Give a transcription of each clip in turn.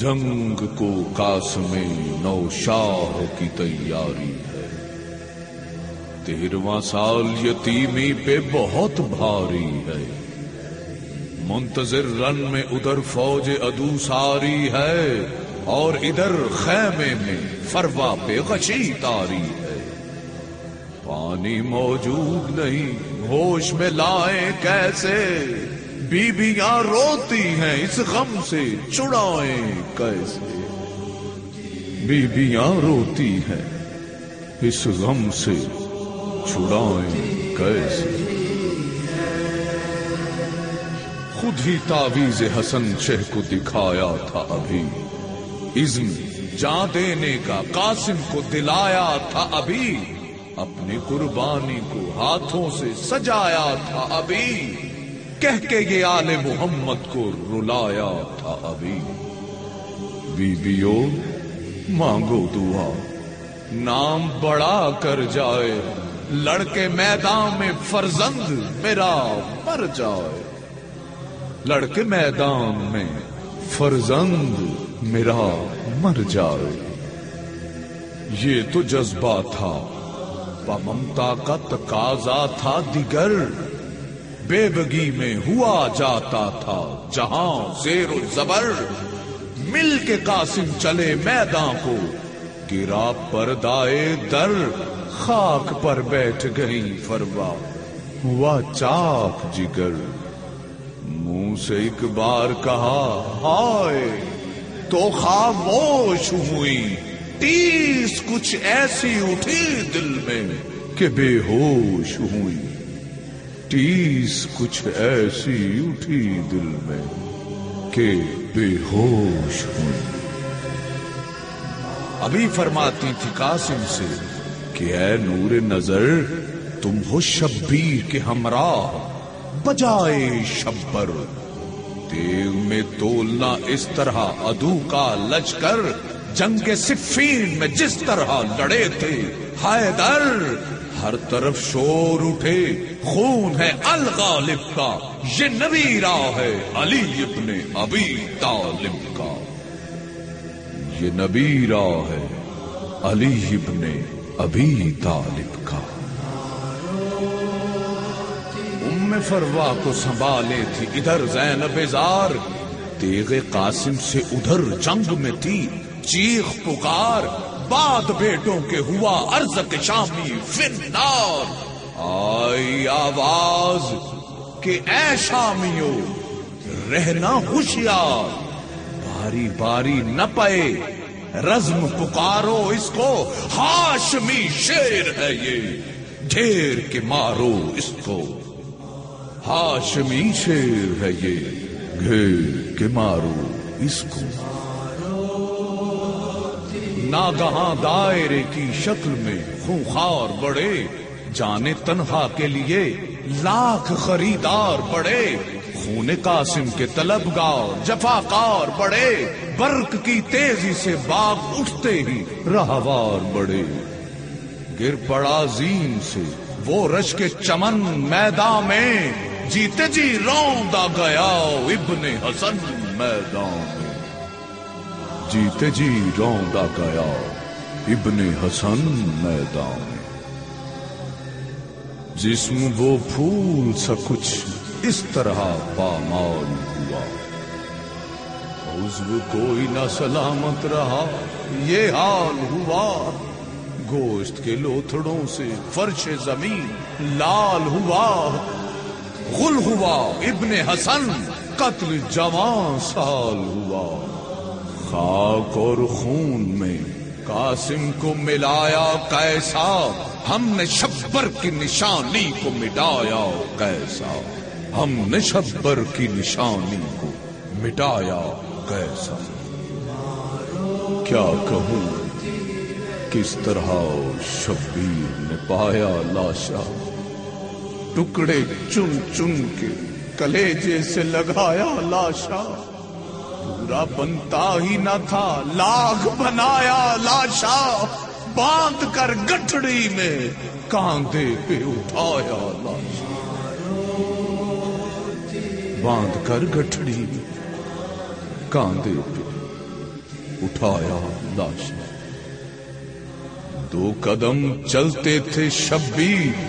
جنگ کو قاسم نو شاہ کی تیاری ہے۔ تیرواں سال یتیمی پہ بہت بھاری ہے۔ منتظر رن میں ادھر فوج ادو ساری ہے اور ادھر خیمے میں فروا پہ غشی تاری ہے۔ پانی موجود نہیں، ہوش میں لائیں کیسے؟ بیبیاں روتی ہیں اس غم سے، چڑائیں کیسے؟ بیبیاں روتی ہیں اس غم سے چھڑائیں کیسے؟ خود ہی تعویز حسن شہ کو دکھایا تھا ابھی۔ اذن جان دینے کا، قاسم کو دلایا تھا ابھی۔ اپنی قربانی کو ہاتھوں سے سجایا تھا ابھی۔ کہہ کے یہ آل محمد کو رلایا تھا ابھی۔ بیبیو مانگو دعا۔ نام بڑا کر جائے۔ لڑکے میدان میں فرزند میرا مر جائے۔ لڑکے میدان میں فرزند میرا مر جائے۔ یہ تو جذبہ تھا۔ ممتا کا تقاضا تھا دیگر۔ بے بگی میں ہوا جاتا تھا۔ جہاں زیر و زبر مل کے قاسم چلے میدان کو، گرا پر دائے در خاک پر بیٹھ گئی فروا۔ ہوا چاک جگر۔ منہ سے ایک بار کہا، ہائے، تو خاموش ہوئی۔ تیس کچھ ایسی اٹھی دل میں کہ بے ہوش ہوئی۔ تیس کچھ ایسی اٹھی دل میں کہ بے ہوش ہوئی ابھی فرماتی تھی قاسم سے کہ اے نور نظر، تم ہو شبیر کے ہمراہ، بجائے شبر۔ دیو میں تولنا اس طرح ادو کا لچکر جنگ صفین میں جس طرح لڑے تھے حیدر ہر طرف شور اٹھے، خون ہے الغالب کا، یہ نبی راہ ہے علی ابن ابی طالب کا۔ یہ نبی راہ ہے علی ابن ابی طالب کا۔ ام فروا کو سنبھالے تھی ادھر زینب زار۔ تیغ قاسم سے ادھر جنگ میں تھی، چیخ پکار۔ بعد بیٹوں کے ہوا ارض کے شامی فنار۔ آئی آواز کہ اے شامیو رہنا ہوشیار۔ باری باری نہ پائے، رزم پکارو اس کو۔ ہاشمی شیر ہے یہ، ڈھیر کے مارو اس کو۔ ہاشمی شیر ہے یہ، گھیر کے مارو اس کو۔ ناگہاں دائرے کی شکل میں خونخار بڑے، جانے تنہا کے لیے لاکھ خریدار بڑے، خون قاسم کے طلبگار جفاکار بڑے، برق کی تیزی سے باغ اٹھتے ہی رہوار بڑے۔ گر پڑا زین سے، وہ رش کے چمن میدان میں، جیتے جی روندا گیا ابن حسن میدان میں۔ جیتے جی روندا گیا ابن حسن میدان۔ میں جسم وہ پھول سا کچھ اس طرح پامال ہوا۔ عزو کوئی نہ سلامت رہا، یہ حال ہوا۔ گوشت کے لوتھڑوں سے فرش زمین لال ہوا۔ غل ہوا، ابن حسن قتل جوان سال ہوا۔ خاک اور خون میں قاسم کو ملایا کیسا ہم نے شبر کی نشانی کو مٹایا کیسا ہم نے شبر کی نشانی کو مٹایا کیسا کیا کہوں؟ کس طرح شبیر نے پایا لاشا۔ ٹکڑے چن چن کے کلیجے سے لگایا لاشا۔ پورا بنتا ہی نہ تھا، لاکھ بنایا لاشا باندھ کر گٹھڑی میں کاندھے پہ اٹھایا لاشا باندھ کر گٹھڑی میں کاندھے پہ اٹھایا لاش دو قدم چلتے تھے شبیر،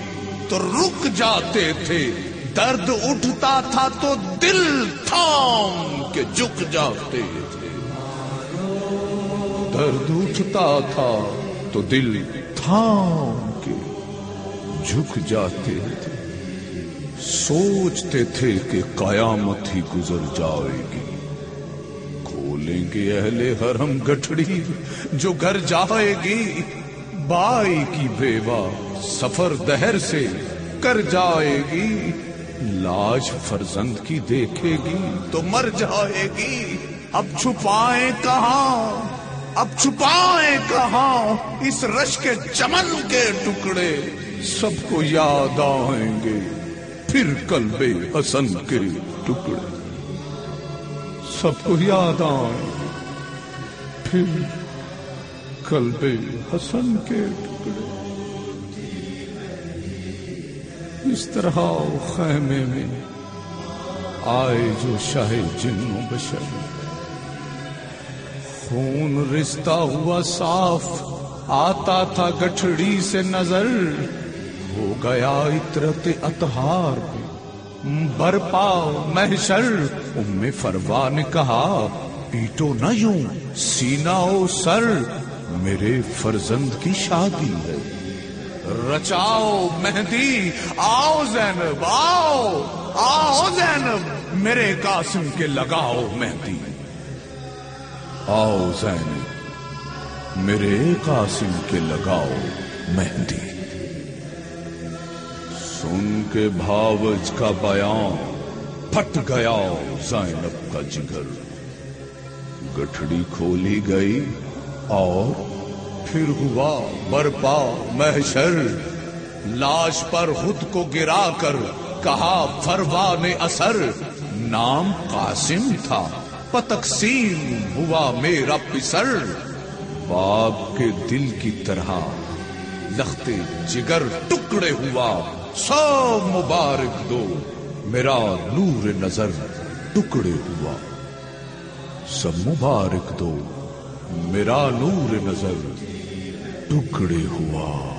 تو رک جاتے تھے درد اٹھتا تھا تو دل تھام کے جھک جاتے تھے۔ درد اٹھتا تھا تو دل تھام کے جھک جاتے تھے۔ سوچتے تھے کہ قیامت ہی گزر جائے گی۔ کھولیں گے اہل حرم گٹھڑی جو گھر جائے گی۔ بائی کی بیوہ سفر دہر سے کر جائے گی۔ لاش فرزند کی دیکھے گی۔ تو مر جائے گی۔ اب چھپائیں کہاں؟ اب چھپائیں کہاں؟ اس رش کے چمن کے ٹکڑے۔ سب کو یاد آئیں گے۔ پھر کلب حسن کے ٹکڑے۔ سب کو یاد آئیں۔ پھر کلب حسن کے ٹکڑے۔ اس طرح خیمے میں۔ آئے جو شاہ جن و بشر خون رشتہ ہوا صاف، آتا تھا گٹھڑی سے نظر۔ ہو گیا عطرت اطہار برپا محشر۔ ام فروا نے کہا پیٹو نہ یوں سینا او سر۔ میرے فرزند کی شادی ہے۔ رچاؤ مہندی آؤ زینب، آؤ آؤ زینب، میرے قاسم کے لگاؤ مہندی آؤ زینب، میرے قاسم کے لگاؤ مہندی سن کے بھاوج کا بیان، پھٹ گیا زینب کا جگر۔ گٹھڑی کھولی گئی اور پھر ہوا برپا محشر لاش پر خود کو گرا کر کہا فروا نے اثر، نام قاسم تھا، پتقسیم ہوا میرا پسر۔ باپ کے دل کی طرح لختے جگر ٹکڑے ہوا، سو مبارک دو، میرا نور نظر ٹکڑے ہوا۔ سب مبارک دو۔ میرا نور نظر ٹکڑے ہوا۔